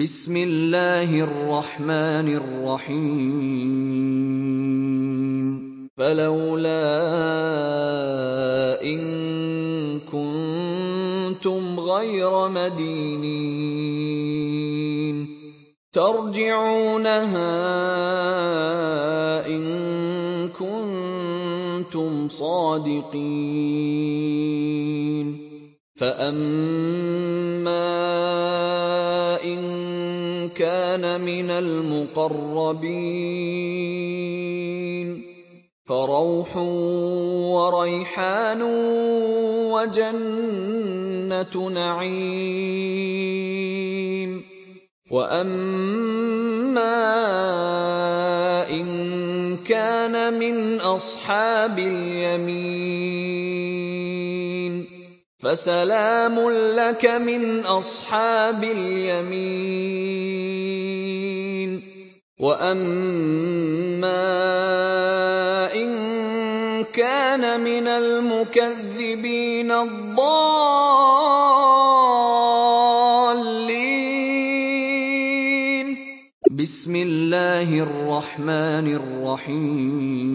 بسم الله الرحمن الرحيم. فلولا إن كنتم غير مدينين. ترجعونها إن كنتم صادقين. فأما المقربين. فروح وريحان وجنة نعيم. وأما إن كان من أصحاب اليمين. فسلام لك من أصحاب اليمين. وأما إن كان من المكذبين الضالين. بسم الله الرحمن الرحيم.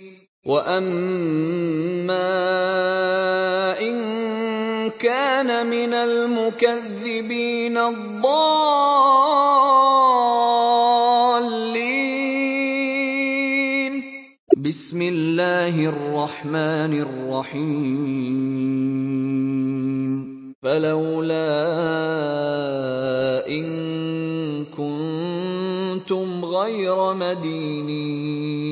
واما ان كان من المكذبين الضالين بسم الله الرحمن الرحيم فلولا ان كنتم غير مدينين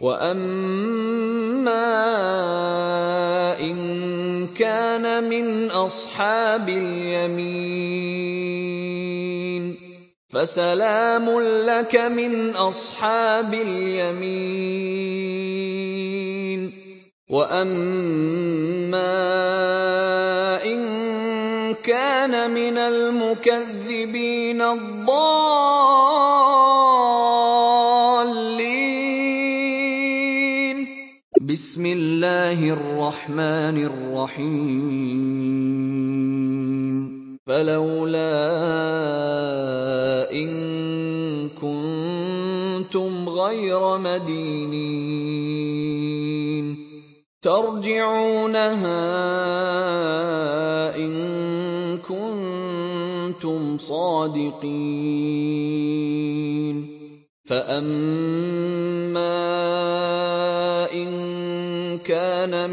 واما ان كان من اصحاب اليمين فسلام لك من اصحاب اليمين واما ان كان من المكذبين الضالين بسم الله الرحمن الرحيم. فلولا إن كنتم غير مدينين. ترجعونها إن كنتم صادقين. فأما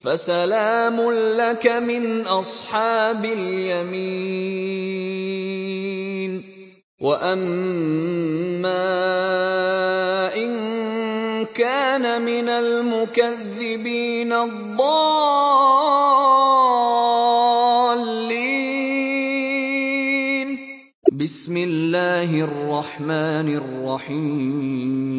فسلام لك من اصحاب اليمين واما ان كان من المكذبين الضالين بسم الله الرحمن الرحيم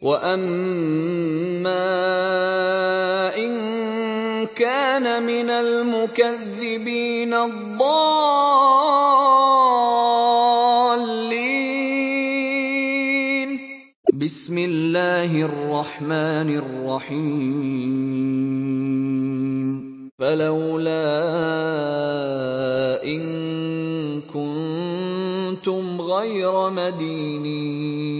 واما ان كان من المكذبين الضالين بسم الله الرحمن الرحيم فلولا ان كنتم غير مدينين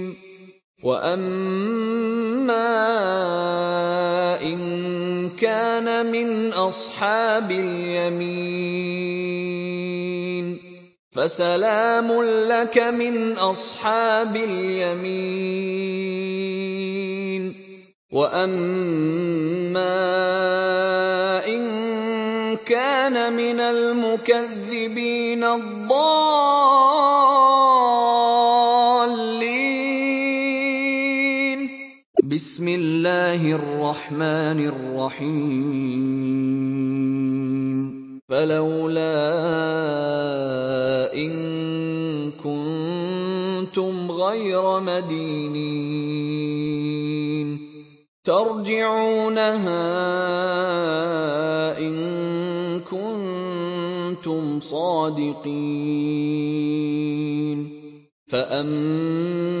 واما ان كان من اصحاب اليمين فسلام لك من اصحاب اليمين واما ان كان من المكذبين الضالين بسم الله الرحمن الرحيم. فلولا إن كنتم غير مدينين. ترجعونها إن كنتم صادقين. فأما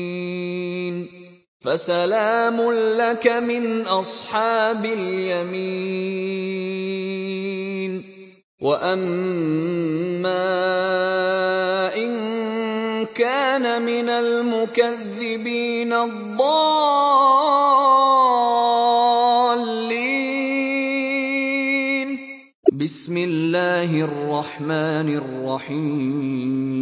فسلام لك من اصحاب اليمين واما ان كان من المكذبين الضالين بسم الله الرحمن الرحيم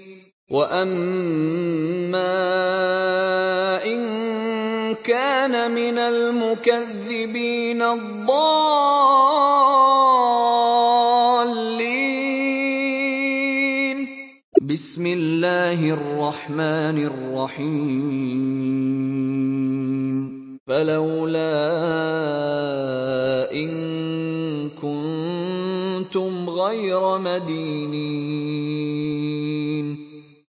واما ان كان من المكذبين الضالين بسم الله الرحمن الرحيم فلولا إن كنتم غير مدينين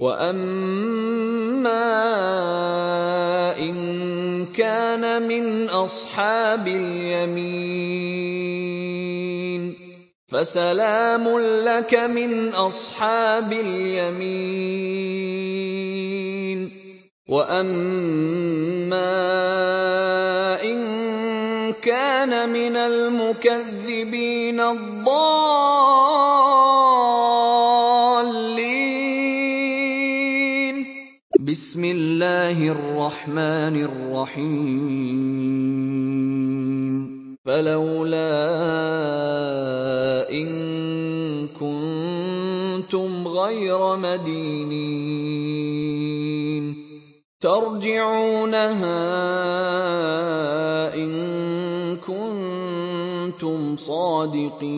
واما ان كان من اصحاب اليمين فسلام لك من اصحاب اليمين واما ان كان من المكذبين الضالين بسم الله الرحمن الرحيم. فلولا إن كنتم غير مدينين. ترجعونها إن كنتم صادقين.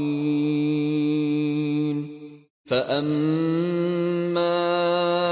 فأما ان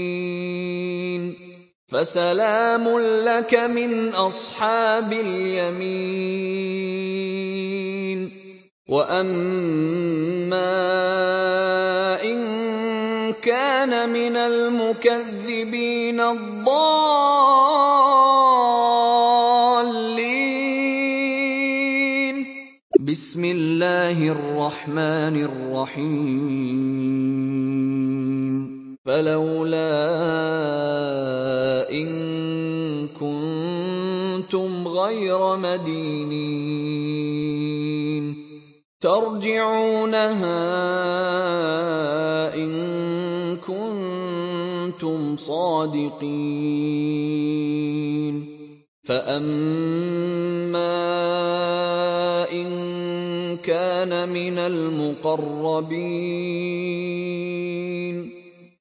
فسلام لك من اصحاب اليمين واما ان كان من المكذبين الضالين بسم الله الرحمن الرحيم فلولا إن كنتم غير مدينين. ترجعونها إن كنتم صادقين. فأما إن كان من المقربين.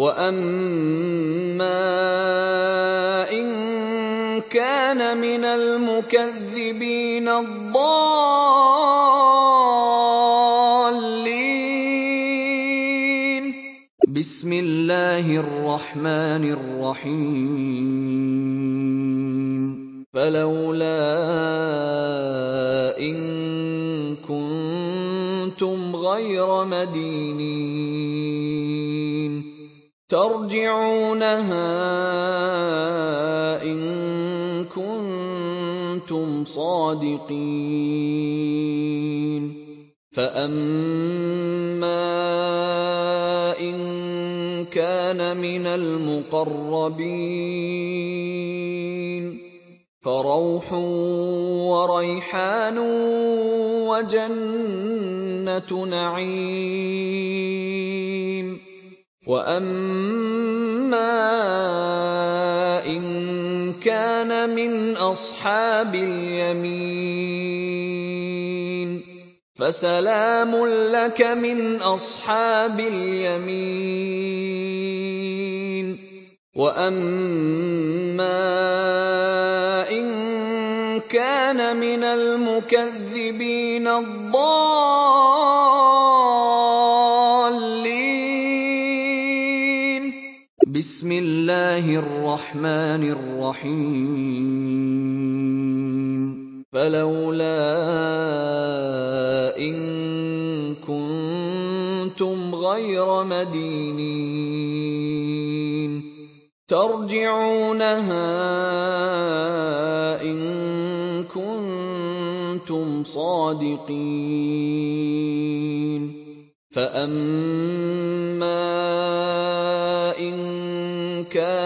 واما ان كان من المكذبين الضالين بسم الله الرحمن الرحيم فلولا ان كنتم غير مدينين ترجعونها إن كنتم صادقين. فاما ان كان من المقربين. فروح وريحان وجنه نعيم. واما ان أصحاب اليمين فسلام لك من أصحاب اليمين وأما إن كان من المكذبين الضالين بسم الله الرحمن الرحيم فلولا إن كنتم غير مدينين ترجعونها إن كنتم صادقين فأما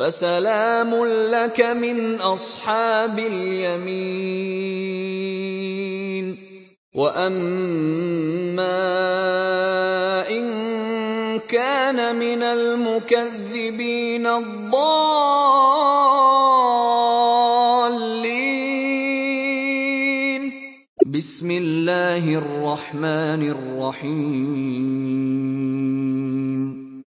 فسلام لك من اصحاب اليمين واما ان كان من المكذبين الضالين بسم الله الرحمن الرحيم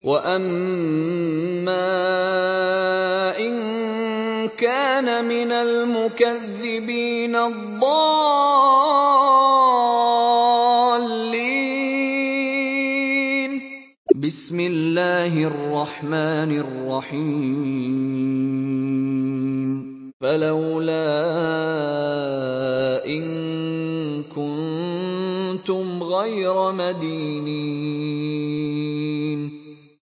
واما ان كان من المكذبين الضالين بسم الله الرحمن الرحيم فلولا ان كنتم غير مدينين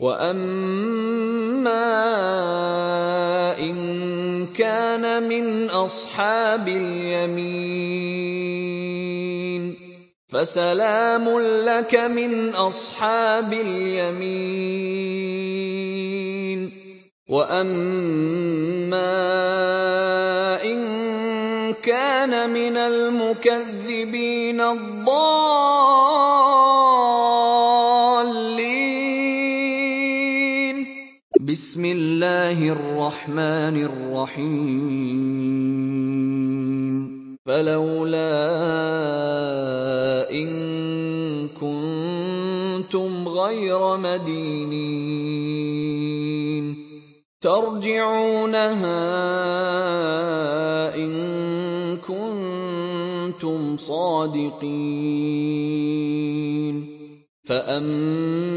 واما ان كان من اصحاب اليمين فسلام لك من اصحاب اليمين واما ان كان من المكذبين الضالين بسم الله الرحمن الرحيم. فلولا إن كنتم غير مدينين. ترجعونها إن كنتم صادقين. فأما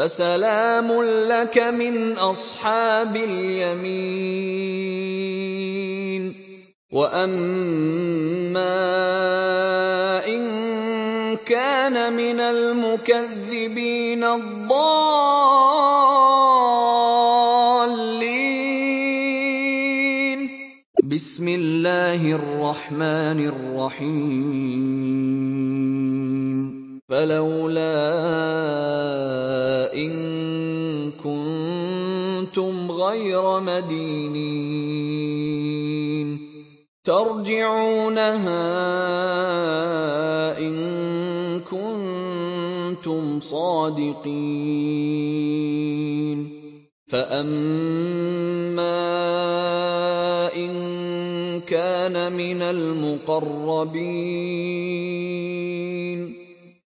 فسلام لك من أصحاب اليمين. وأما إن كان من المكذبين الضالين. بسم الله الرحمن الرحيم. فلولا غير مدينين. ترجعونها إن كنتم صادقين. فاما ان كان من المقربين.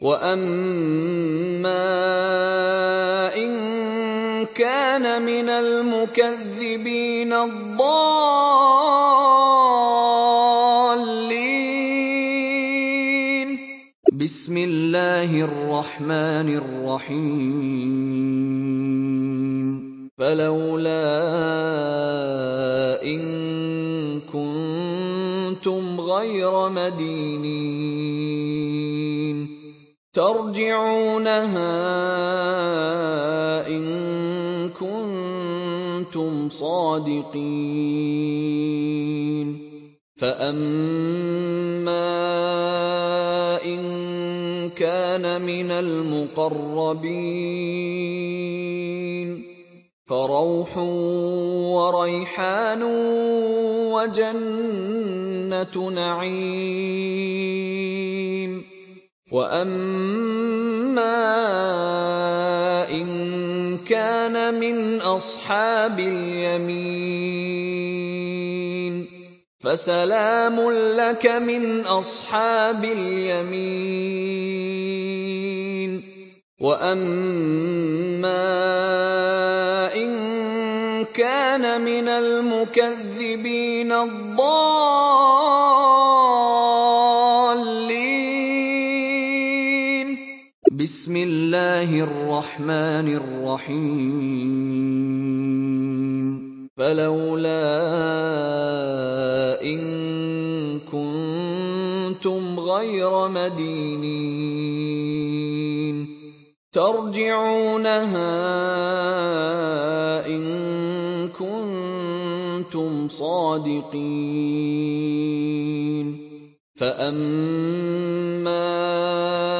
واما ان كان من المكذبين الضالين بسم الله الرحمن الرحيم فلولا ان كنتم غير مدينين ترجعونها إن كنتم صادقين. فاما ان كان من المقربين. فروح وريحان وجنه نعيم. واما ان كان من اصحاب اليمين فسلام لك من اصحاب اليمين واما ان كان من المكذبين الضالين بسم الله الرحمن الرحيم. فلولا إن كنتم غير مدينين. ترجعونها إن كنتم صادقين. فأما ان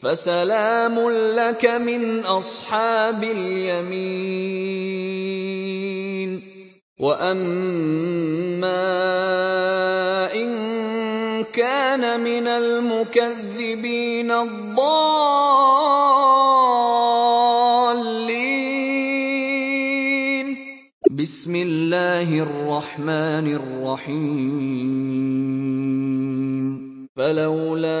فسلام لك من اصحاب اليمين واما ان كان من المكذبين الضالين بسم الله الرحمن الرحيم فلولا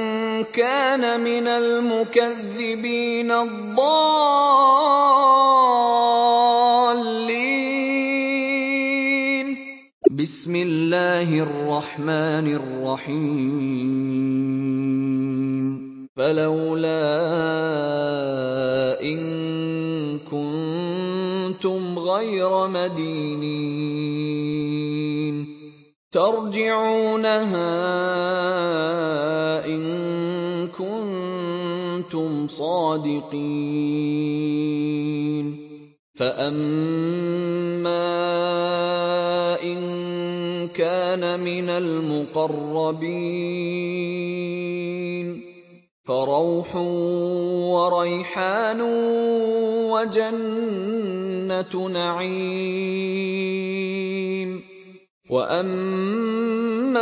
كان من المكذبين الضالين. بسم الله الرحمن الرحيم. فلولا إن كنتم غير مدينين. ترجعونها كنتم صادقين. فاما ان كان من المقربين. فروح وريحان وجنه نعيم. واما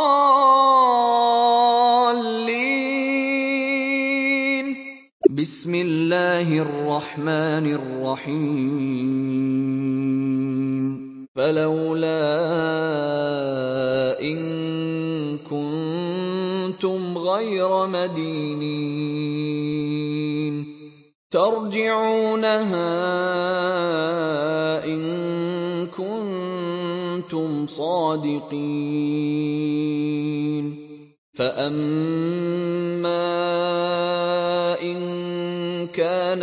بسم الله الرحمن الرحيم. فلولا إن كنتم غير مدينين. ترجعونها إن كنتم صادقين. كان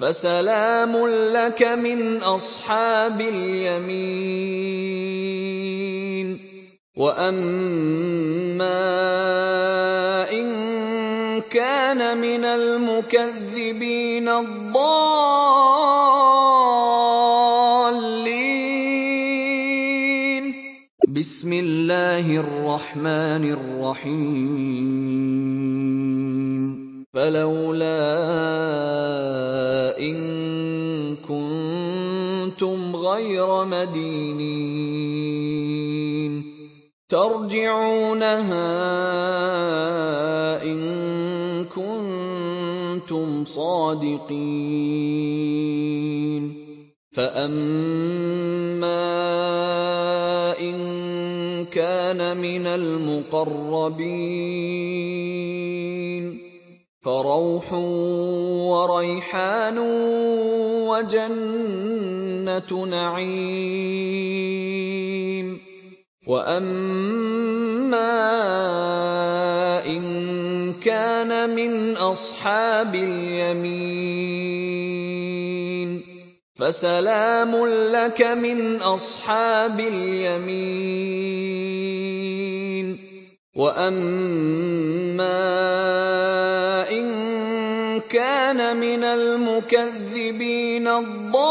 فسلام لك من اصحاب اليمين واما ان كان من المكذبين الضالين بسم الله الرحمن الرحيم فلولا غير مدينين. ترجعونها إن كنتم صادقين. فاما ان كان من المقربين. فروح وريحان وجنه نعيم. وأما إن كان من أصحاب اليمين فسلام لك من أصحاب اليمين. وأما إن كان من المكذبين الضالين.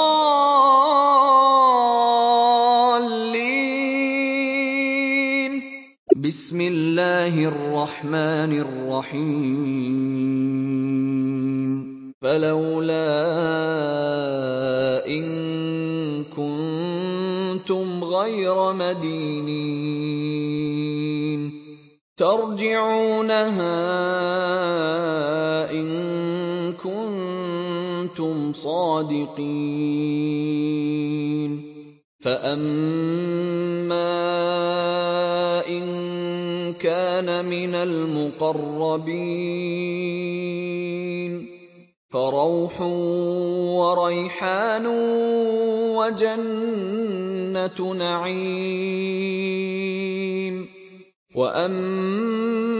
بسم الله الرحمن الرحيم. فلولا إن كنتم غير مدينين. ترجعونها إن صادقين. فاما ان كان من المقربين. فروح وريحان وجنة نعيم. واما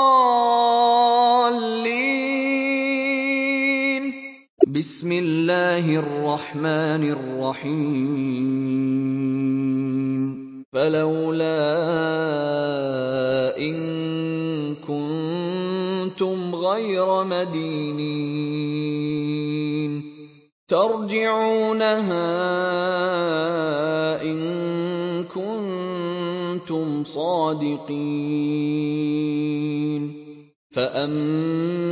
بسم الله الرحمن الرحيم. فلولا إن كنتم غير مدينين. ترجعونها إن كنتم صادقين. فأما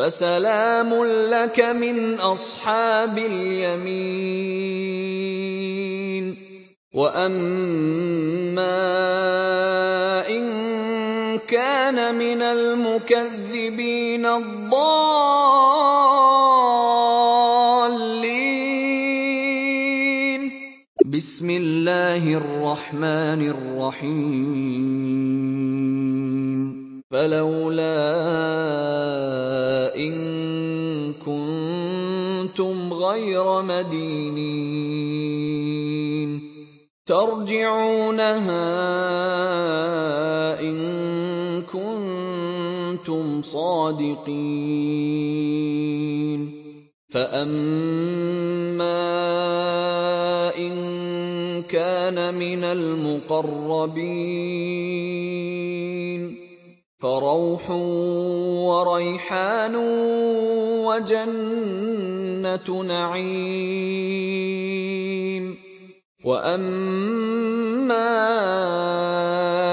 فسلام لك من اصحاب اليمين واما ان كان من المكذبين الضالين بسم الله الرحمن الرحيم فلولا غير مدينين. ترجعونها إن كنتم صادقين. فاما ان كان من المقربين. فروح وريحان وجنه نعيم. وأما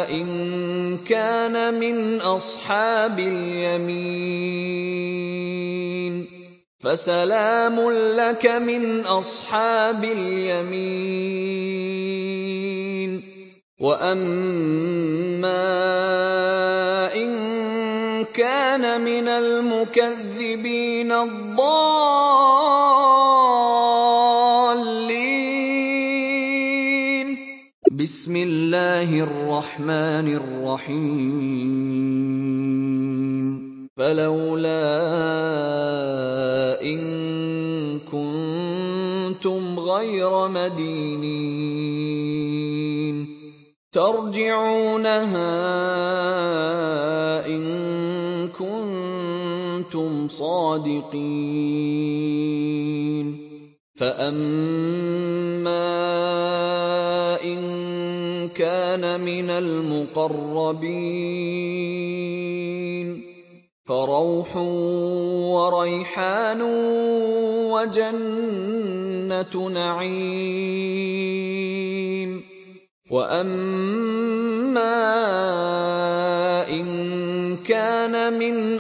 إن كان من أصحاب اليمين فسلام لك من أصحاب اليمين. وأما إن كان من المكذبين الضالين. بسم الله الرحمن الرحيم. فلولا إن كنتم غير مدينين. ترجعونها إن صادقين. فاما ان كان من المقربين فروح وريحان وجنه نعيم واما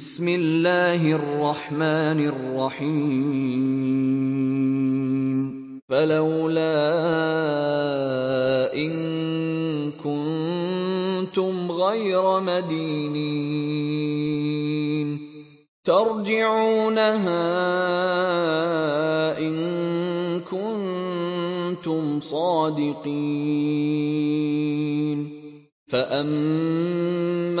بسم الله الرحمن الرحيم. فلولا إن كنتم غير مدينين. ترجعونها إن كنتم صادقين. فأما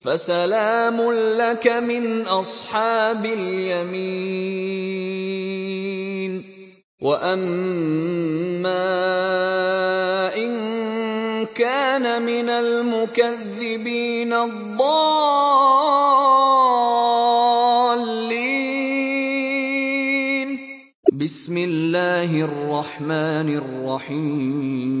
فسلام لك من اصحاب اليمين واما ان كان من المكذبين الضالين بسم الله الرحمن الرحيم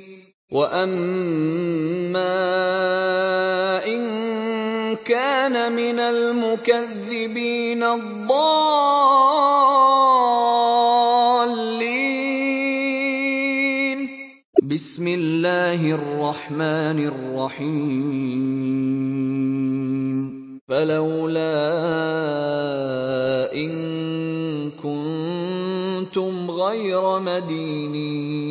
واما ان كان من المكذبين الضالين بسم الله الرحمن الرحيم فلولا ان كنتم غير مدينين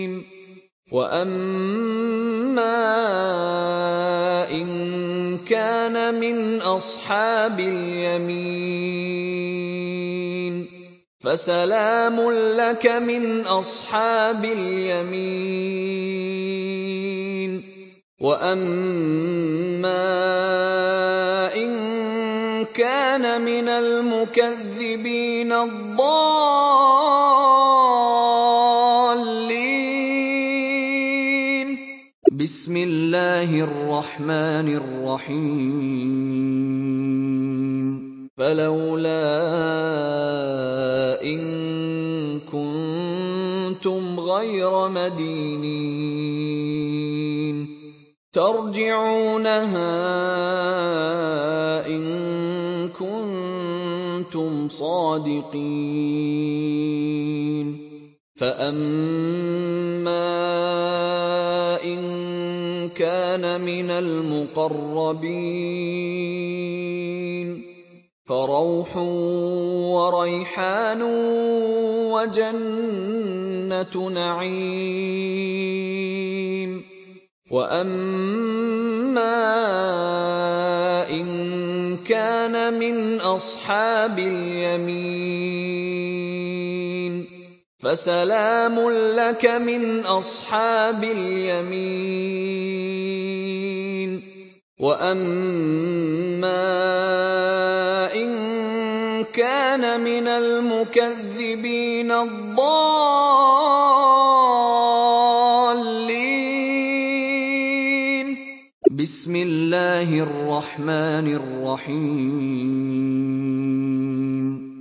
واما ان كان من اصحاب اليمين فسلام لك من اصحاب اليمين واما ان كان من المكذبين الضالين بسم الله الرحمن الرحيم. فلولا إن كنتم غير مدينين. ترجعونها إن كنتم صادقين. فأما من المقربين فروح وريحان وجنة نعيم وأما إن كان من أصحاب اليمين فسلام لك من اصحاب اليمين واما ان كان من المكذبين الضالين بسم الله الرحمن الرحيم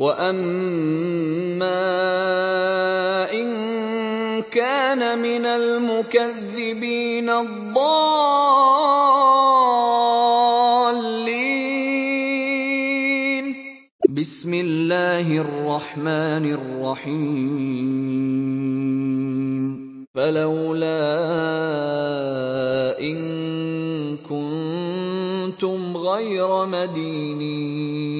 واما ان كان من المكذبين الضالين بسم الله الرحمن الرحيم فلولا ان كنتم غير مدينين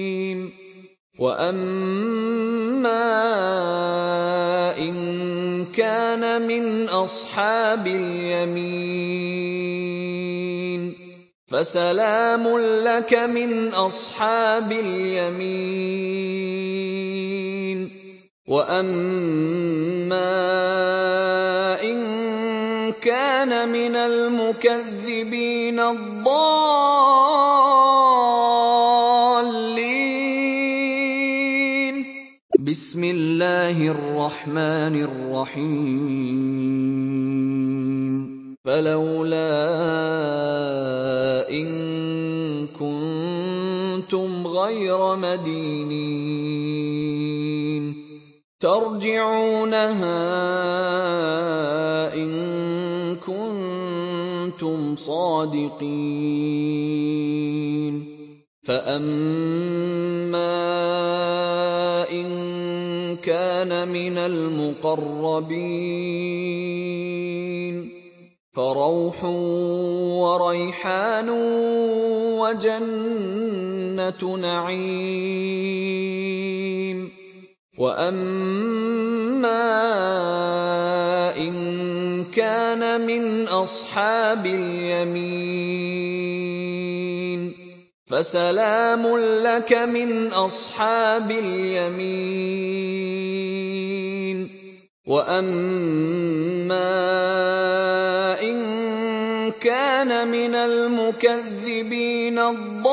واما ان كان من اصحاب اليمين فسلام لك من اصحاب اليمين واما ان كان من المكذبين الضالين بسم الله الرحمن الرحيم. فلولا إن كنتم غير مدينين. ترجعونها إن كنتم صادقين. فأما ان كان من المقربين. فروح وريحان وجنة نعيم. وأما إن كان من أصحاب اليمين. فسلام لك من اصحاب اليمين واما ان كان من المكذبين الضالين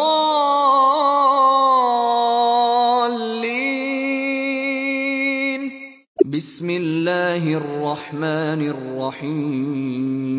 بسم الله الرحمن الرحيم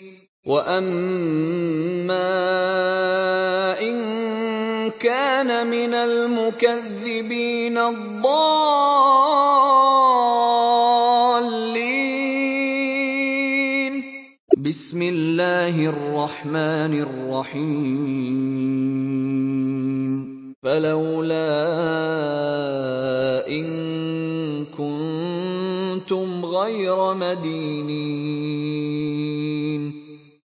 واما ان كان من المكذبين الضالين بسم الله الرحمن الرحيم فلولا ان كنتم غير مدينين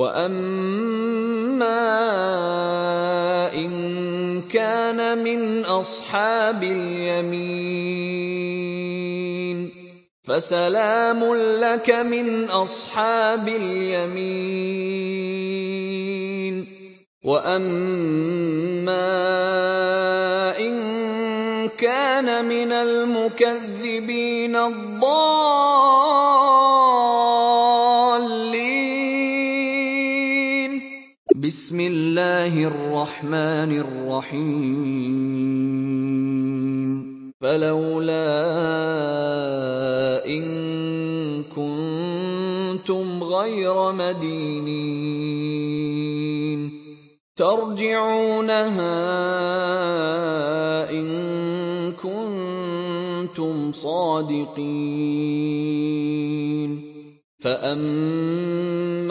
واما ان كان من اصحاب اليمين فسلام لك من اصحاب اليمين واما ان كان من المكذبين الضالين بسم الله الرحمن الرحيم. فلولا إن كنتم غير مدينين. ترجعونها إن كنتم صادقين. كان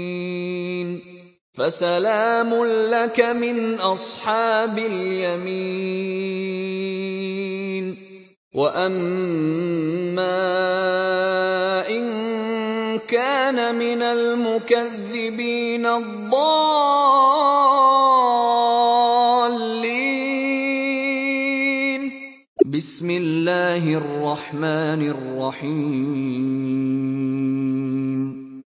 فسلام لك من أصحاب اليمين. وأما إن كان من المكذبين الضالين. بسم الله الرحمن الرحيم.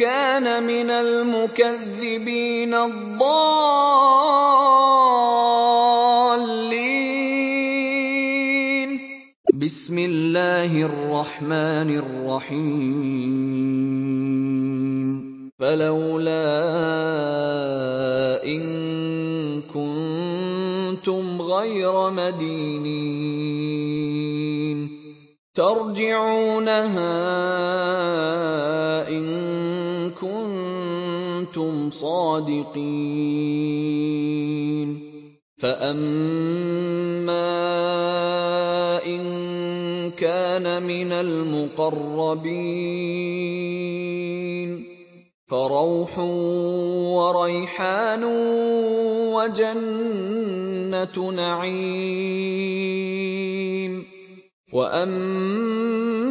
كان من المكذبين الضالين. بسم الله الرحمن الرحيم. فلولا إن كنتم غير مدينين. ترجعونها صادقين. فاما ان كان من المقربين فروح وريحان وجنه نعيم واما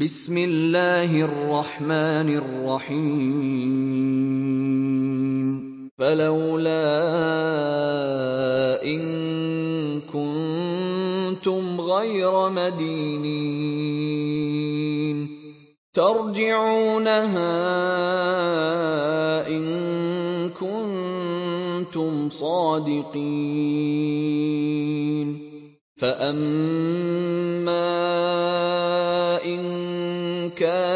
بسم الله الرحمن الرحيم. فلولا إن كنتم غير مدينين. ترجعونها إن كنتم صادقين. فأما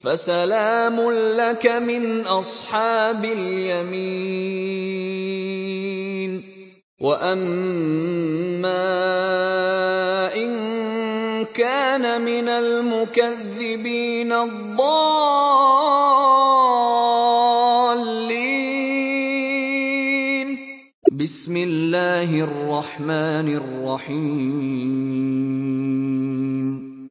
فسلام لك من اصحاب اليمين واما ان كان من المكذبين الضالين بسم الله الرحمن الرحيم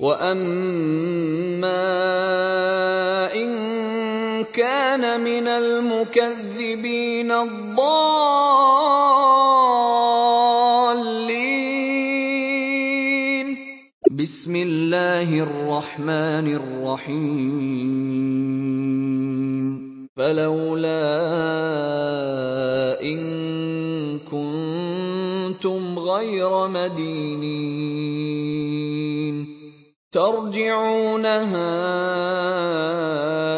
واما ان كان من المكذبين الضالين بسم الله الرحمن الرحيم فلولا ان كنتم غير مدينين ترجعونها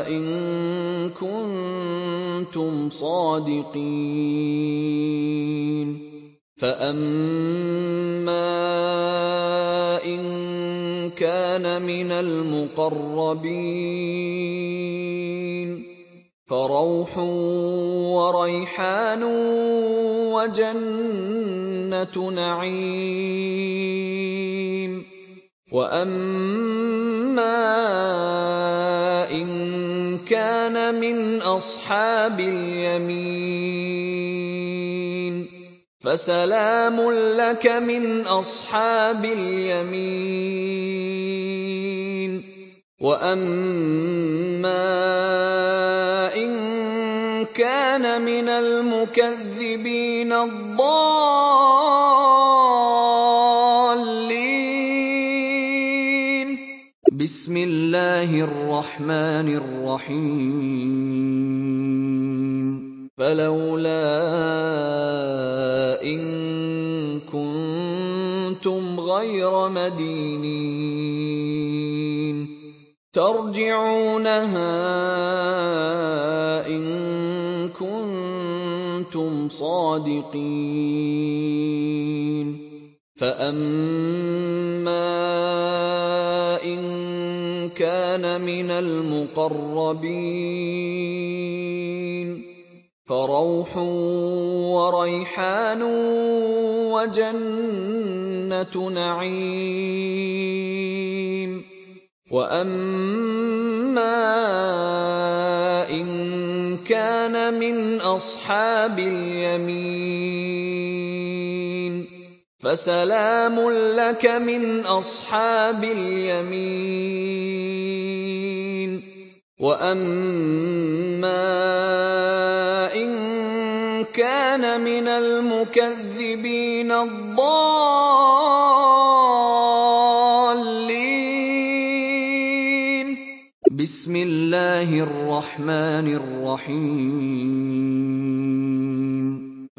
إن كنتم صادقين. فاما ان كان من المقربين. فروح وريحان وجنه نعيم. واما ان كان من اصحاب اليمين فسلام لك من اصحاب اليمين واما ان كان من المكذبين الضالين بسم الله الرحمن الرحيم. فلولا إن كنتم غير مدينين. ترجعونها إن كنتم صادقين. فأما ان كان من المقربين. فروح وريحان وجنة نعيم. وأما إن كان من أصحاب اليمين. فسلام لك من اصحاب اليمين واما ان كان من المكذبين الضالين بسم الله الرحمن الرحيم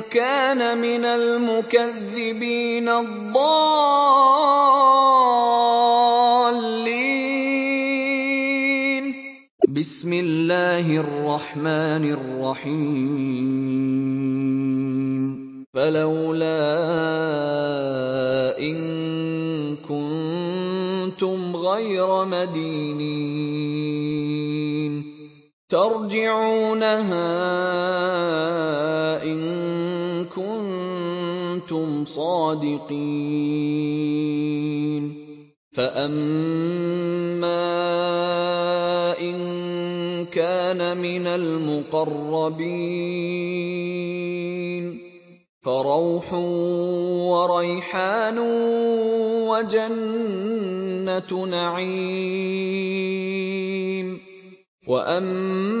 كان من المكذبين الضالين. بسم الله الرحمن الرحيم. فلولا إن كنتم غير مدينين. ترجعونها إن صادقين. فاما ان كان من المقربين. فروح وريحان وجنة نعيم. واما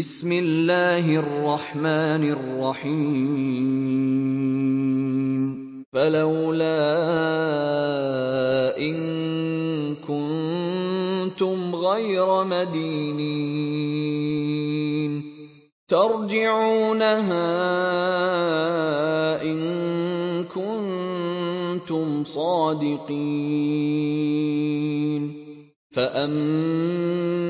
بسم الله الرحمن الرحيم. فلولا إن كنتم غير مدينين. ترجعونها إن كنتم صادقين. فأما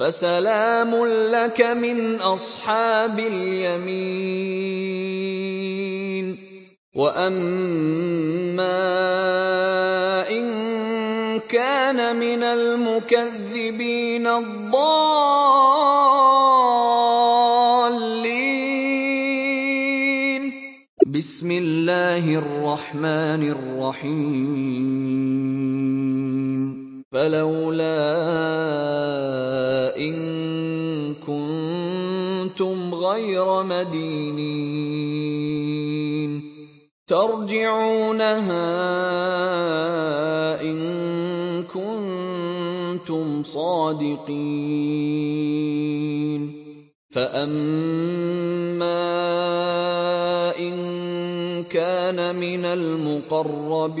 فسلام لك من أصحاب اليمين. وأما إن كان من المكذبين الضالين. بسم الله الرحمن الرحيم. فلولا إن كنتم غير مدينين. ترجعونها إن كنتم صادقين. فأما إن كان من المقربين.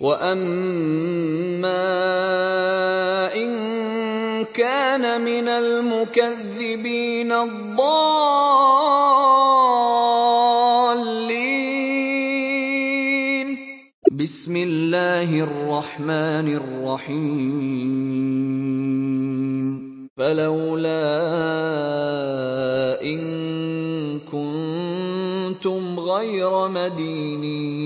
واما ان كان من المكذبين الضالين بسم الله الرحمن الرحيم فلولا ان كنتم غير مدينين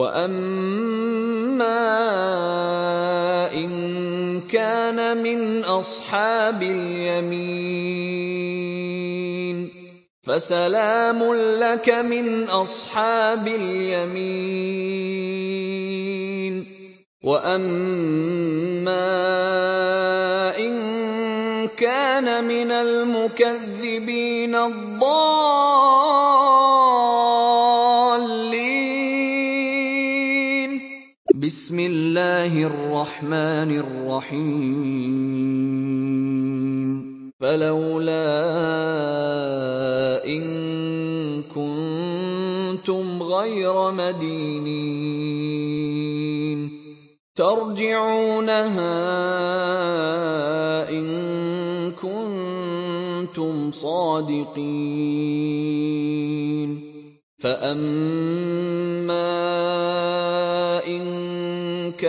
واما ان كان من اصحاب اليمين فسلام لك من اصحاب اليمين واما ان كان من المكذبين الضالين بسم الله الرحمن الرحيم. فلولا إن كنتم غير مدينين. ترجعونها إن كنتم صادقين. فأما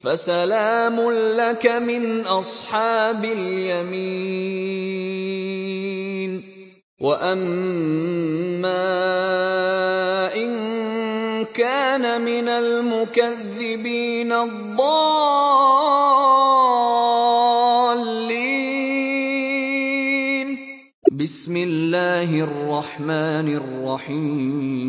فسلام لك من اصحاب اليمين واما ان كان من المكذبين الضالين بسم الله الرحمن الرحيم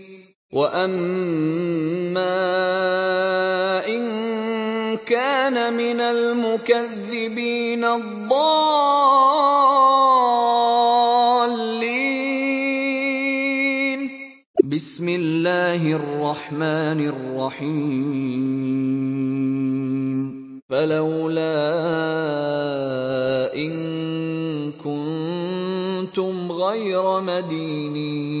واما ان كان من المكذبين الضالين بسم الله الرحمن الرحيم فلولا ان كنتم غير مدينين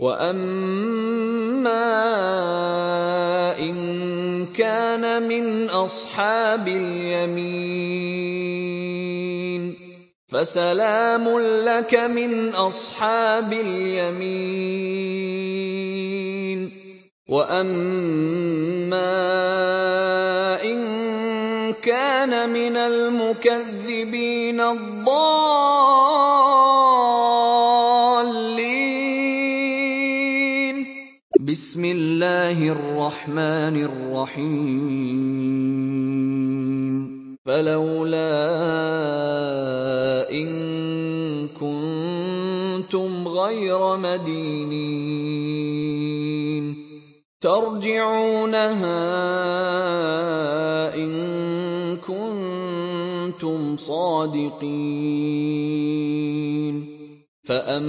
واما ان كان من اصحاب اليمين فسلام لك من اصحاب اليمين واما ان كان من المكذبين الضالين بسم الله الرحمن الرحيم. فلولا إن كنتم غير مدينين. ترجعونها إن كنتم صادقين. كان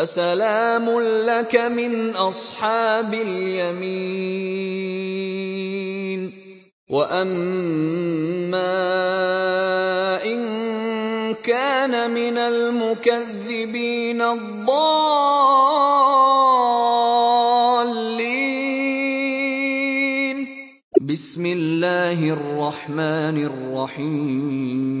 فسلام لك من اصحاب اليمين واما ان كان من المكذبين الضالين بسم الله الرحمن الرحيم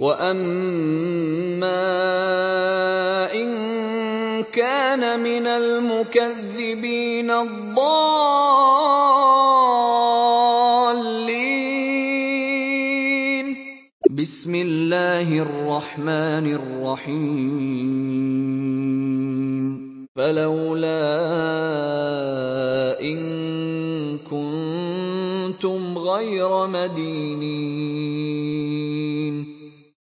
واما ان كان من المكذبين الضالين بسم الله الرحمن الرحيم فلولا ان كنتم غير مدينين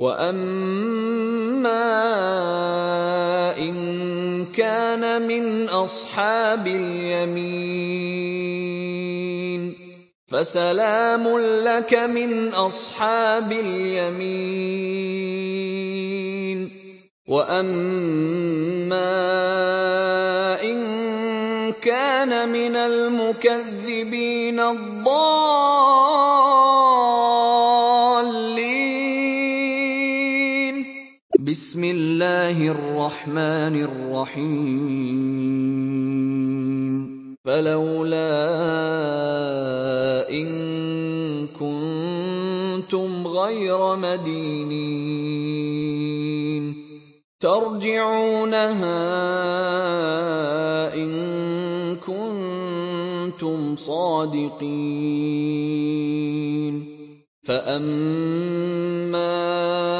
واما ان كان من اصحاب اليمين فسلام لك من اصحاب اليمين واما ان كان من المكذبين الضالين بسم الله الرحمن الرحيم. فلولا إن كنتم غير مدينين. ترجعونها إن كنتم صادقين. فأما ان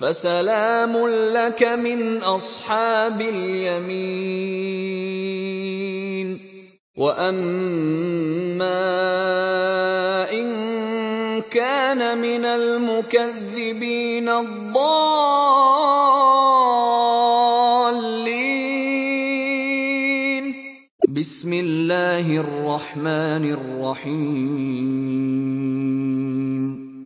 فسلام لك من اصحاب اليمين واما ان كان من المكذبين الضالين بسم الله الرحمن الرحيم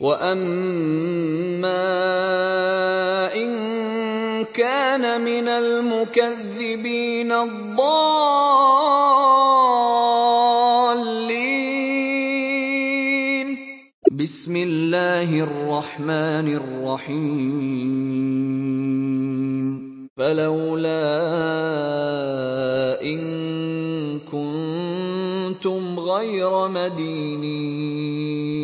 واما ان كان من المكذبين الضالين بسم الله الرحمن الرحيم فلولا ان كنتم غير مدينين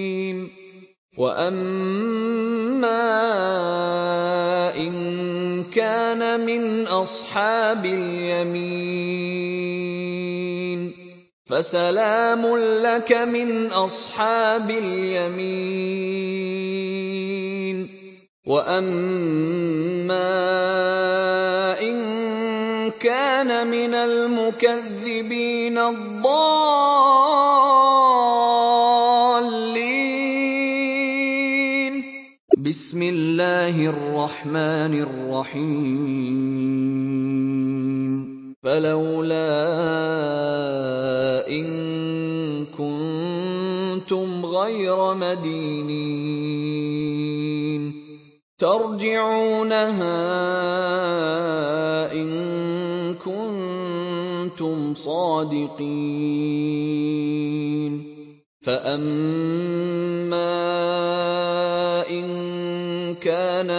واما ان كان من اصحاب اليمين فسلام لك من اصحاب اليمين واما ان كان من المكذبين الضالين بسم الله الرحمن الرحيم. فلولا إن كنتم غير مدينين. ترجعونها إن كنتم صادقين. كان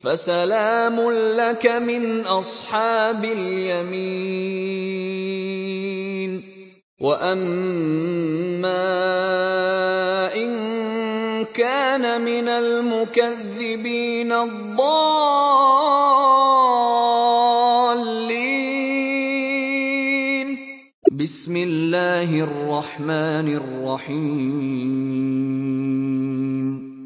فسلام لك من اصحاب اليمين واما ان كان من المكذبين الضالين بسم الله الرحمن الرحيم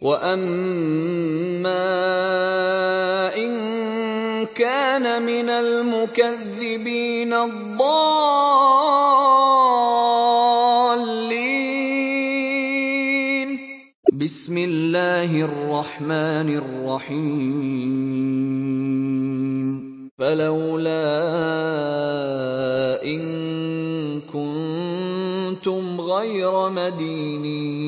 واما ان كان من المكذبين الضالين بسم الله الرحمن الرحيم فلولا ان كنتم غير مدينين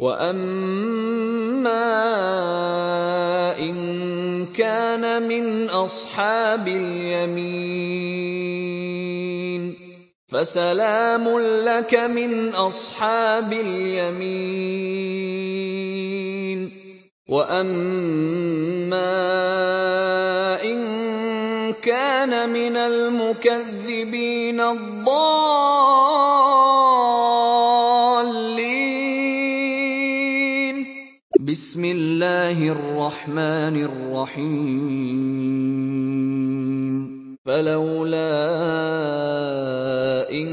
واما ان كان من اصحاب اليمين فسلام لك من اصحاب اليمين واما ان كان من المكذبين الضالين بسم الله الرحمن الرحيم. فلولا إن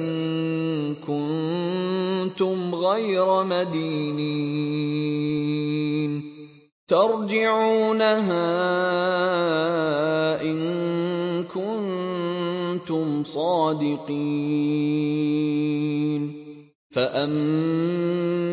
كنتم غير مدينين. ترجعونها إن كنتم صادقين. فأما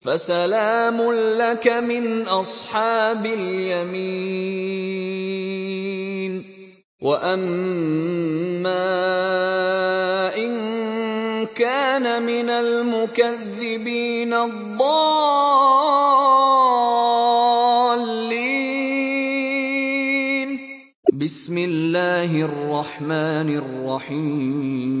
فسلام لك من اصحاب اليمين واما ان كان من المكذبين الضالين بسم الله الرحمن الرحيم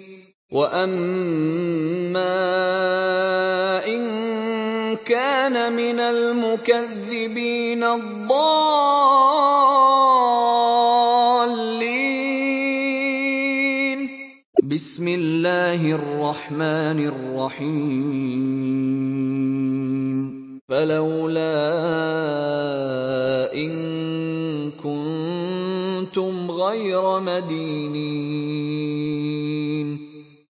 واما ان كان من المكذبين الضالين بسم الله الرحمن الرحيم فلولا ان كنتم غير مدينين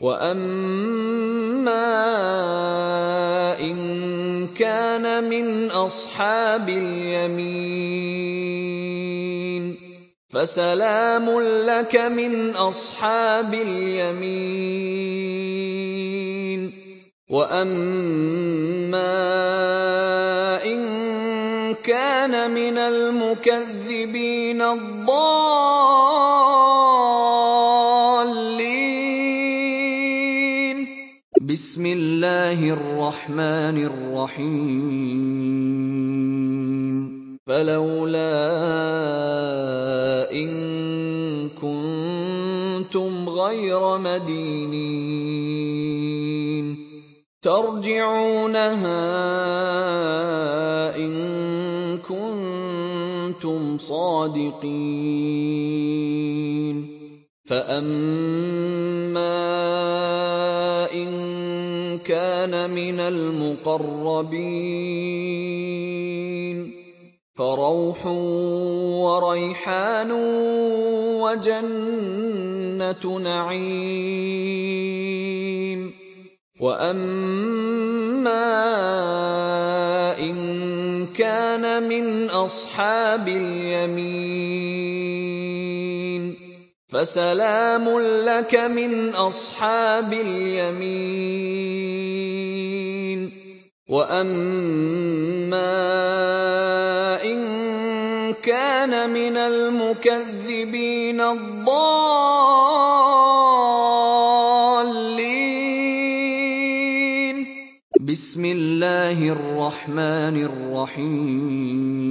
واما ان كان من اصحاب اليمين فسلام لك من اصحاب اليمين واما ان كان من المكذبين الضالين بسم الله الرحمن الرحيم. فلولا إن كنتم غير مدينين. ترجعونها إن كنتم صادقين. فأما ان كان من المقربين. فروح وريحان وجنة نعيم. وأما إن كان من أصحاب اليمين. فسلام لك من اصحاب اليمين واما ان كان من المكذبين الضالين بسم الله الرحمن الرحيم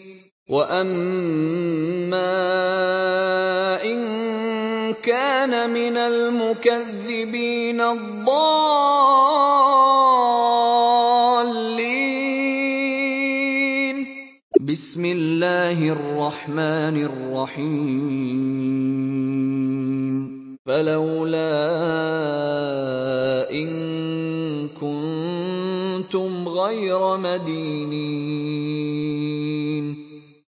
واما ان كان من المكذبين الضالين بسم الله الرحمن الرحيم فلولا ان كنتم غير مدينين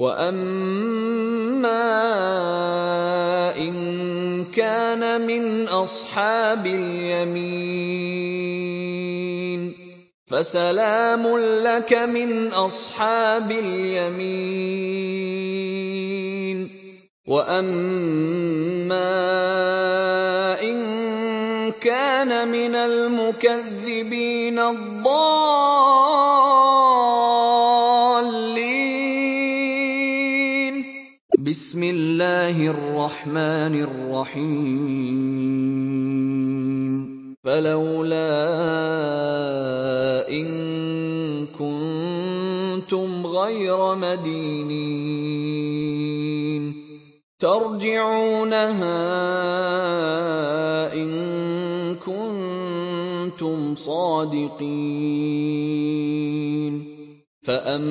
واما ان كان من اصحاب اليمين فسلام لك من اصحاب اليمين واما ان كان من المكذبين الضالين بسم الله الرحمن الرحيم. فلولا إن كنتم غير مدينين. ترجعونها إن كنتم صادقين. كان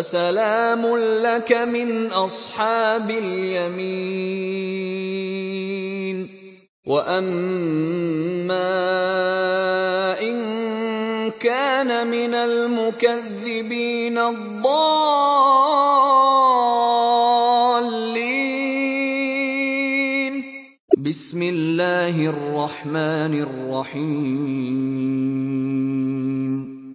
فسلام لك من أصحاب اليمين. وأما إن كان من المكذبين الضالين. بسم الله الرحمن الرحيم.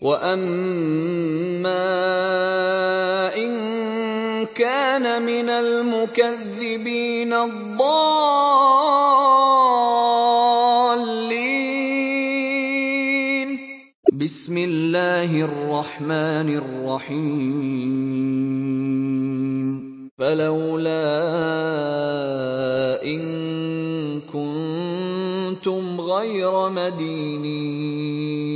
واما ان كان من المكذبين الضالين بسم الله الرحمن الرحيم فلولا ان كنتم غير مدينين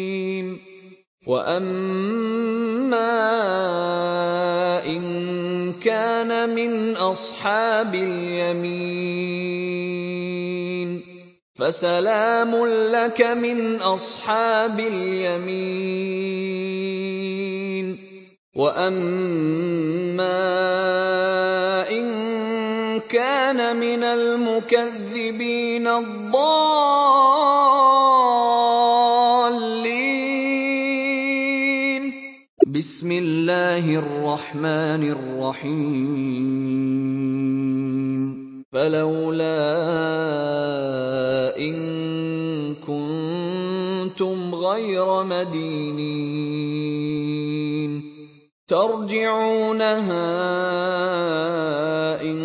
واما ان كان من اصحاب اليمين فسلام لك من اصحاب اليمين واما ان كان من المكذبين الضالين بسم الله الرحمن الرحيم. فلولا إن كنتم غير مدينين. ترجعونها إن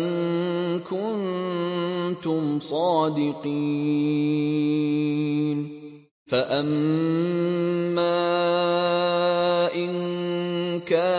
كنتم صادقين. فأما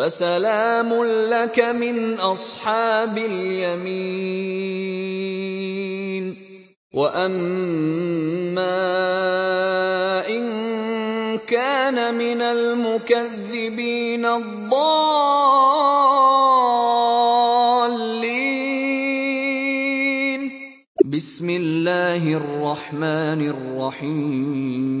فسلام لك من اصحاب اليمين واما ان كان من المكذبين الضالين بسم الله الرحمن الرحيم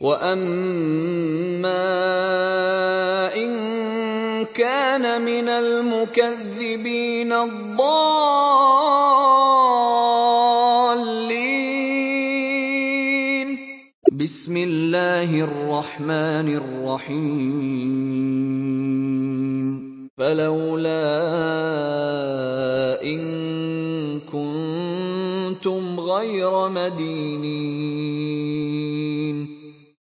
واما ان كان من المكذبين الضالين بسم الله الرحمن الرحيم فلولا ان كنتم غير مدينين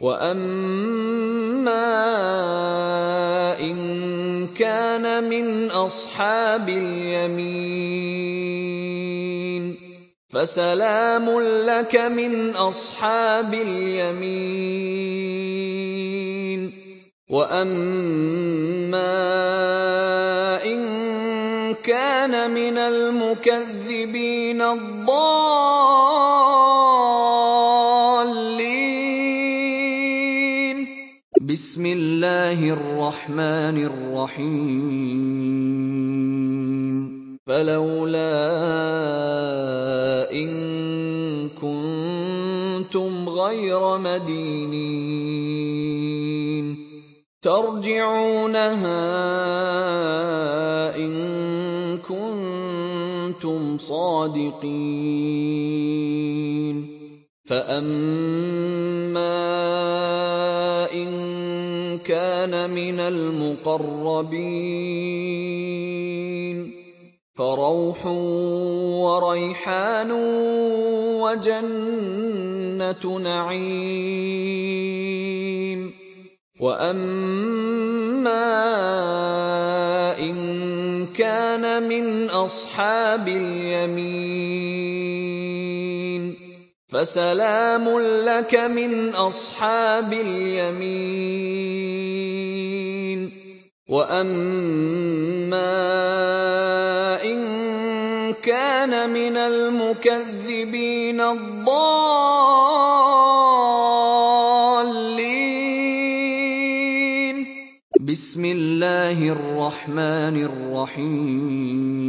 واما ان كان من اصحاب اليمين فسلام لك من اصحاب اليمين واما ان كان من المكذبين الضالين بسم الله الرحمن الرحيم. فلولا إن كنتم غير مدينين. ترجعونها إن كنتم صادقين. فأما من المقربين فروح وريحان وجنة نعيم وأما إن كان من أصحاب اليمين فسلام لك من اصحاب اليمين واما ان كان من المكذبين الضالين بسم الله الرحمن الرحيم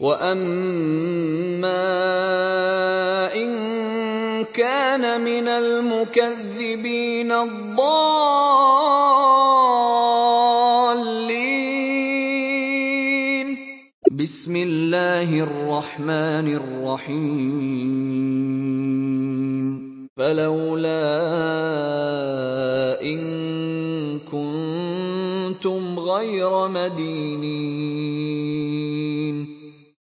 واما ان كان من المكذبين الضالين بسم الله الرحمن الرحيم فلولا ان كنتم غير مدينين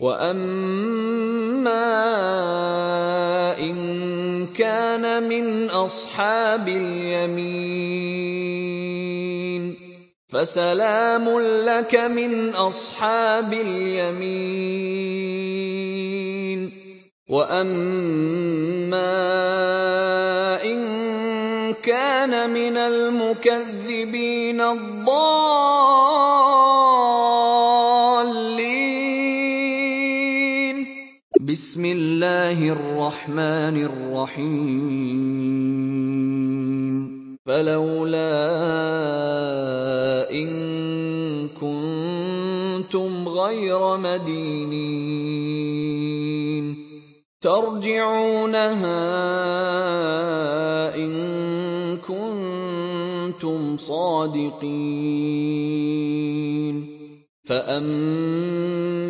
واما ان كان من اصحاب اليمين فسلام لك من اصحاب اليمين واما ان كان من المكذبين الضالين بسم الله الرحمن الرحيم. فلولا إن كنتم غير مدينين. ترجعونها إن كنتم صادقين. فأما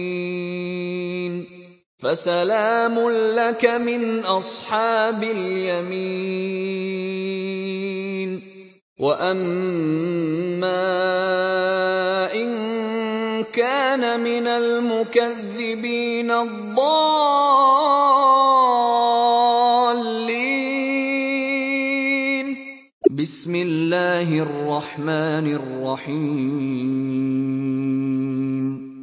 فسلام لك من اصحاب اليمين واما ان كان من المكذبين الضالين بسم الله الرحمن الرحيم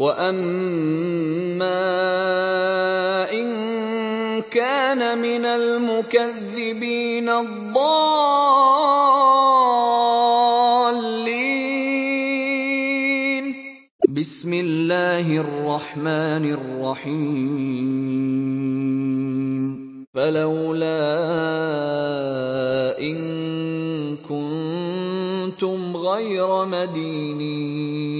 واما ان كان من المكذبين الضالين بسم الله الرحمن الرحيم فلولا ان كنتم غير مدينين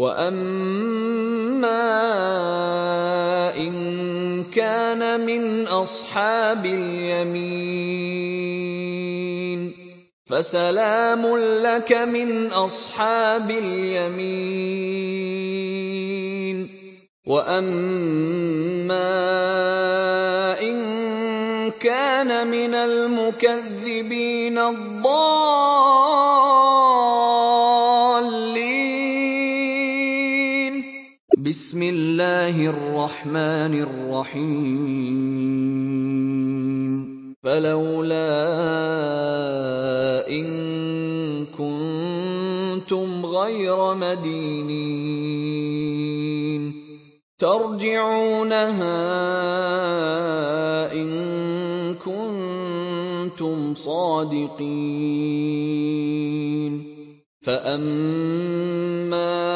واما ان كان من اصحاب اليمين فسلام لك من اصحاب اليمين واما ان كان من المكذبين الضالين بسم الله الرحمن الرحيم. فلولا إن كنتم غير مدينين. ترجعونها إن كنتم صادقين. فأما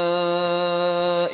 ان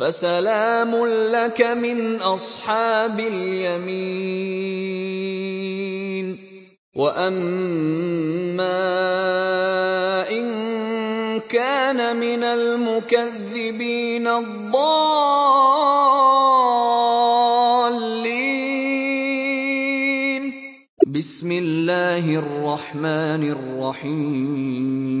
فسلام لك من اصحاب اليمين واما ان كان من المكذبين الضالين بسم الله الرحمن الرحيم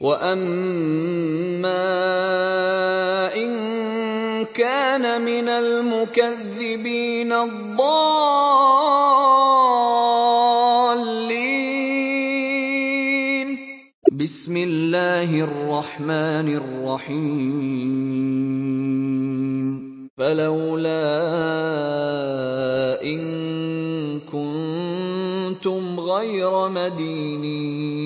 واما ان كان من المكذبين الضالين بسم الله الرحمن الرحيم فلولا ان كنتم غير مدينين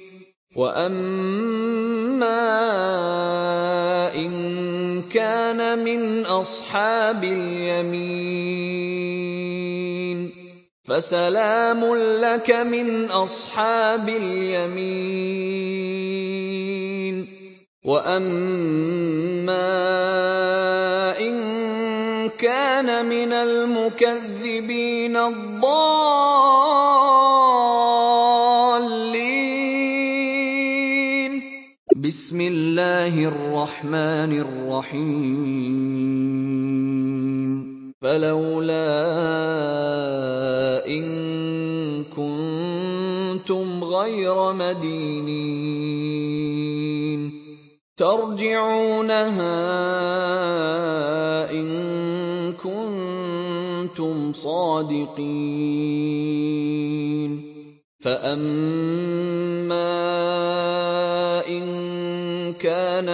واما ان كان من اصحاب اليمين فسلام لك من اصحاب اليمين واما ان كان من المكذبين الضالين بسم الله الرحمن الرحيم. فلولا إن كنتم غير مدينين. ترجعونها إن كنتم صادقين. فأما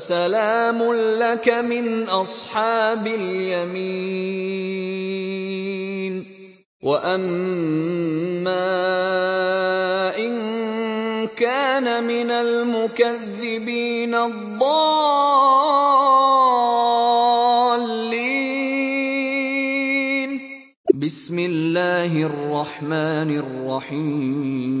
فسلام لك من أصحاب اليمين. وأما إن كان من المكذبين الضالين. بسم الله الرحمن الرحيم.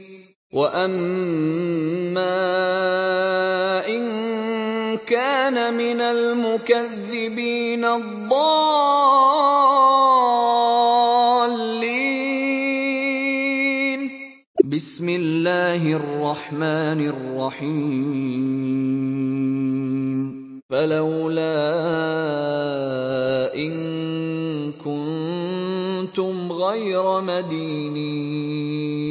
واما ان كان من المكذبين الضالين بسم الله الرحمن الرحيم فلولا ان كنتم غير مدينين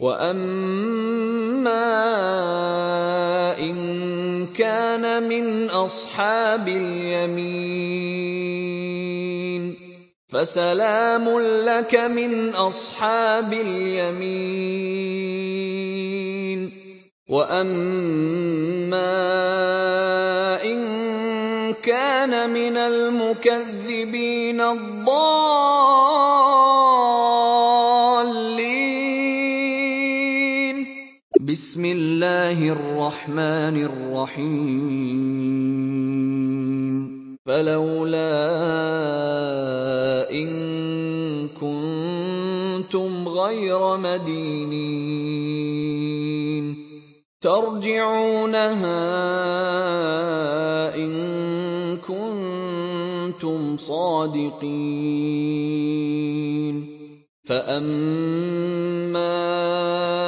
واما ان كان من اصحاب اليمين فسلام لك من اصحاب اليمين واما ان كان من المكذبين الضالين بسم الله الرحمن الرحيم. فلولا إن كنتم غير مدينين. ترجعونها إن كنتم صادقين. فأما ان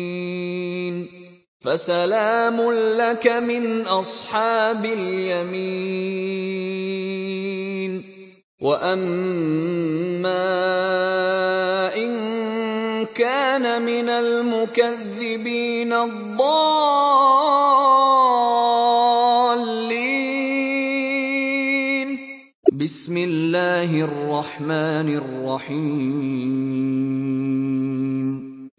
فسلام لك من اصحاب اليمين واما ان كان من المكذبين الضالين بسم الله الرحمن الرحيم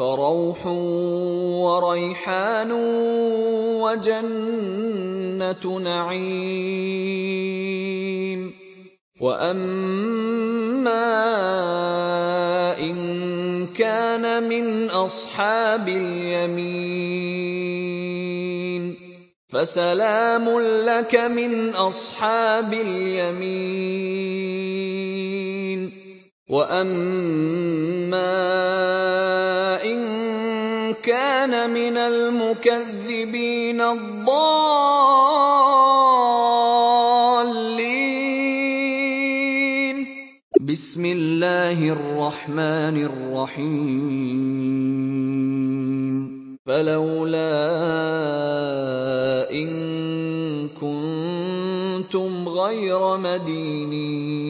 فروح وريحان وجنة نعيم. وأما إن كان من أصحاب اليمين فسلام لك من أصحاب اليمين. واما ان كان من المكذبين الضالين بسم الله الرحمن الرحيم فلولا إن كنتم غير مدينين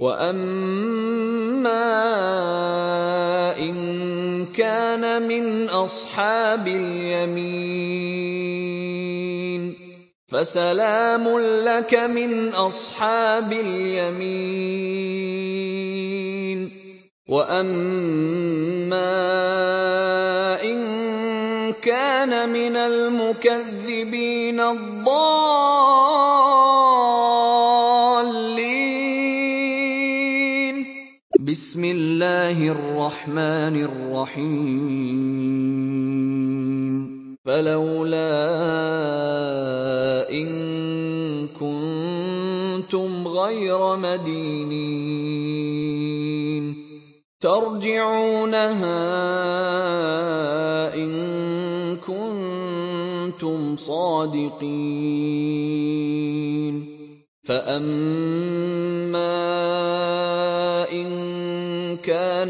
واما ان كان من اصحاب اليمين فسلام لك من اصحاب اليمين واما ان كان من المكذبين الضالين بسم الله الرحمن الرحيم. فلولا إن كنتم غير مدينين. ترجعونها إن كنتم صادقين. فأما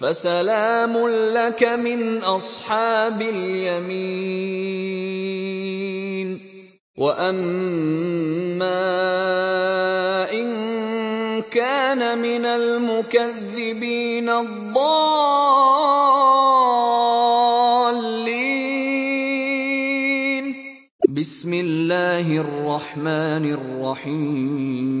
فسلام لك من اصحاب اليمين واما ان كان من المكذبين الضالين بسم الله الرحمن الرحيم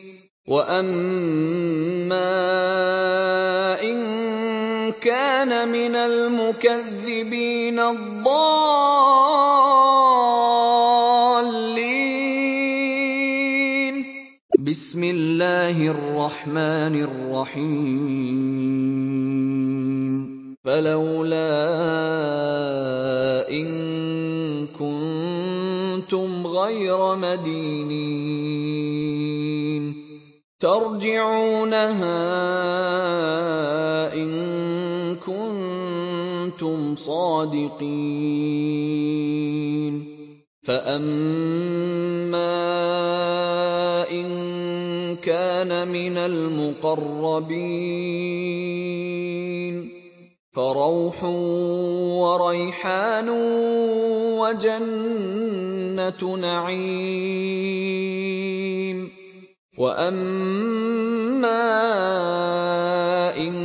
واما ان كان من المكذبين الضالين بسم الله الرحمن الرحيم فلولا ان كنتم غير مدينين ترجعونها إن كنتم صادقين. فاما ان كان من المقربين. فروح وريحان وجنه نعيم. واما ان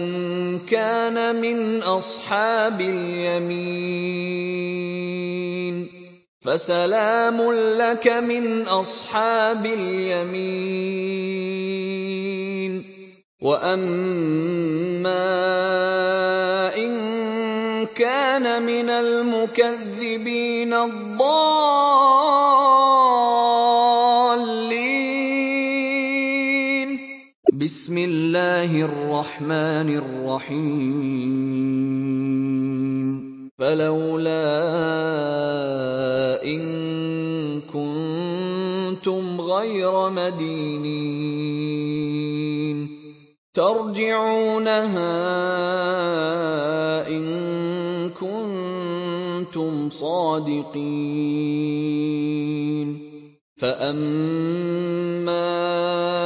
كان من اصحاب اليمين فسلام لك من اصحاب اليمين واما ان كان من المكذبين الضالين بسم الله الرحمن الرحيم فلولا ان كنتم غير مدينين ترجعونها ان كنتم صادقين فاما ان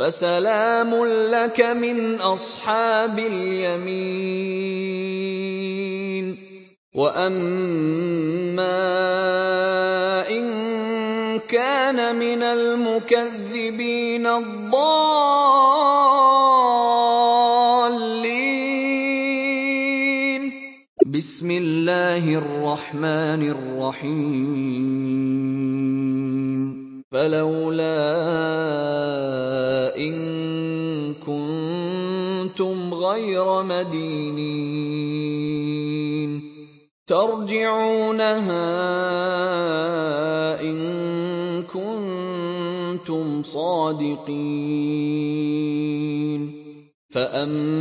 فسلام لك من أصحاب اليمين. وأما إن كان من المكذبين الضالين. بسم الله الرحمن الرحيم. فلولا غير مدينين. ترجعونها إن كنتم صادقين. فاما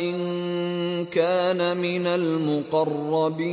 ان كان من المقربين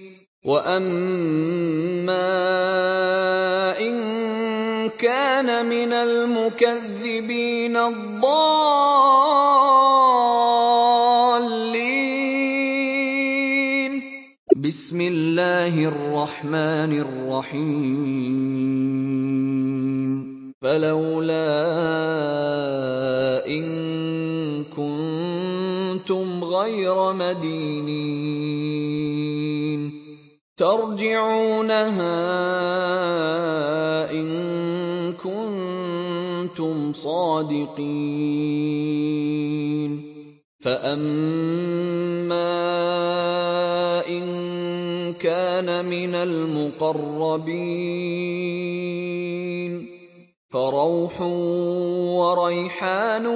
واما ان كان من المكذبين الضالين بسم الله الرحمن الرحيم فلولا ان كنتم غير مدينين ترجعونها إن كنتم صادقين. فاما ان كان من المقربين. فروح وريحان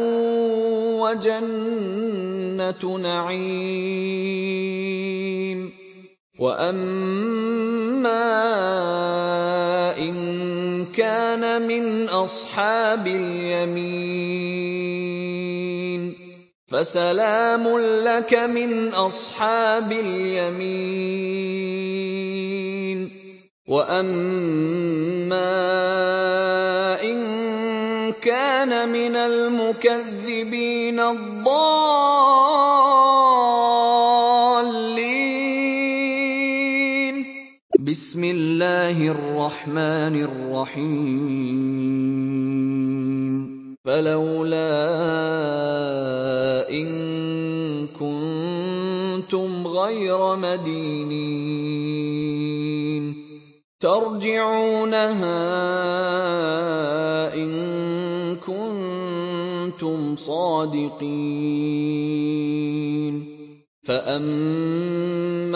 وجنه نعيم. واما ان كان من اصحاب اليمين فسلام لك من اصحاب اليمين واما ان كان من المكذبين الضالين بسم الله الرحمن الرحيم. فلولا إن كنتم غير مدينين. ترجعونها إن كنتم صادقين. فأما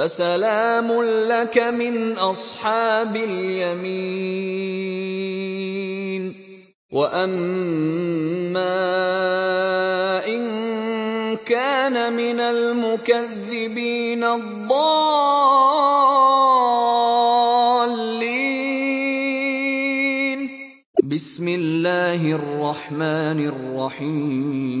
فسلام لك من أصحاب اليمين. وأما إن كان من المكذبين الضالين. بسم الله الرحمن الرحيم.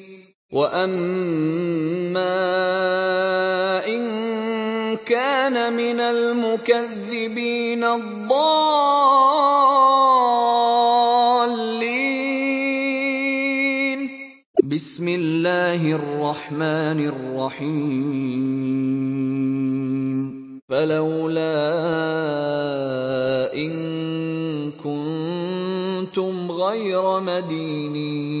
واما ان كان من المكذبين الضالين بسم الله الرحمن الرحيم فلولا ان كنتم غير مدينين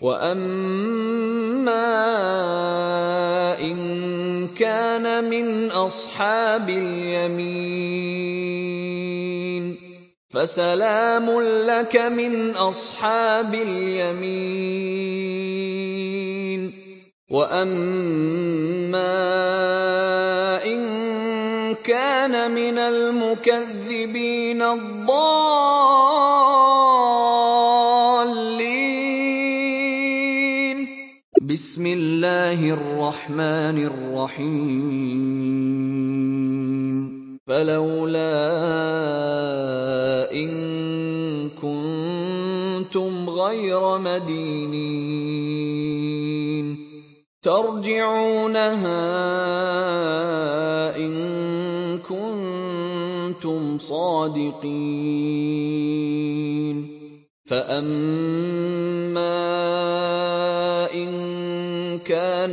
واما ان كان من اصحاب اليمين فسلام لك من اصحاب اليمين واما ان كان من المكذبين الضالين بسم الله الرحمن الرحيم. فلولا إن كنتم غير مدينين. ترجعونها إن كنتم صادقين. فأما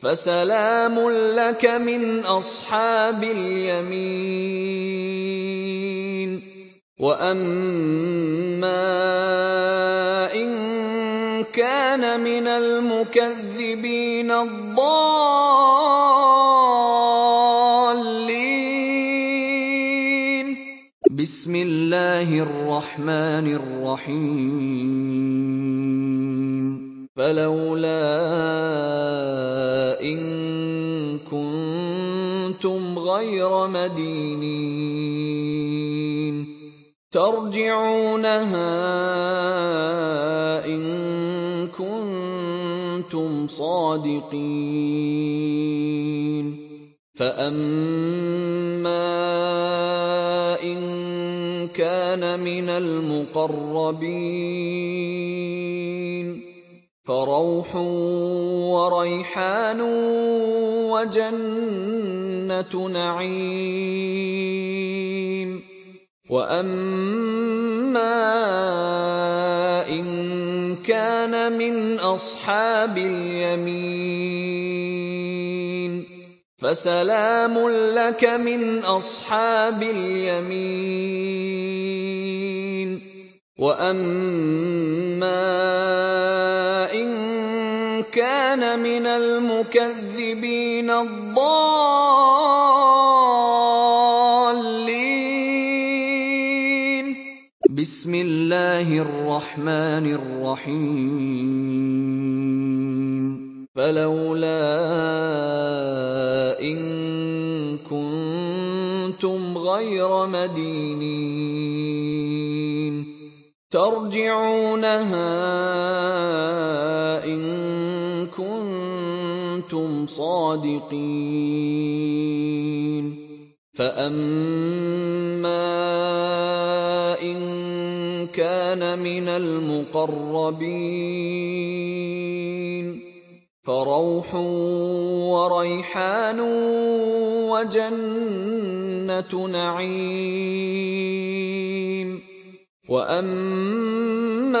فسلام لك من اصحاب اليمين واما ان كان من المكذبين الضالين بسم الله الرحمن الرحيم فلولا غير مدينين. ترجعونها إن كنتم صادقين. فاما ان كان من المقربين. فروح وريحان وجنه نعيم. وأما إن كان من أصحاب اليمين فسلام لك من أصحاب اليمين. وأما إن كان من المكذبين الضالين. بسم الله الرحمن الرحيم. فلولا إن كنتم غير مدينين. ترجعونها إن صادقين. فاما ان كان من المقربين. فروح وريحان وجنه نعيم. واما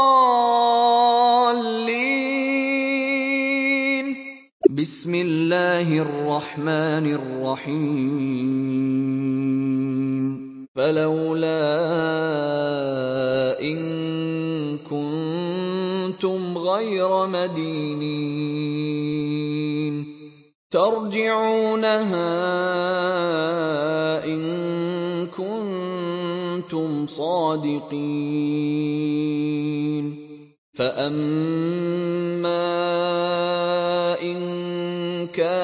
بسم الله الرحمن الرحيم. فلولا إن كنتم غير مدينين. ترجعونها إن كنتم صادقين. فأما ان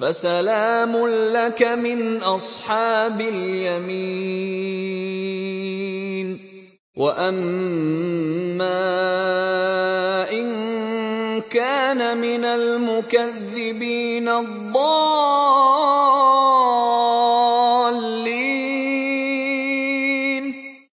فسلام لك من اصحاب اليمين واما ان كان من المكذبين الضالين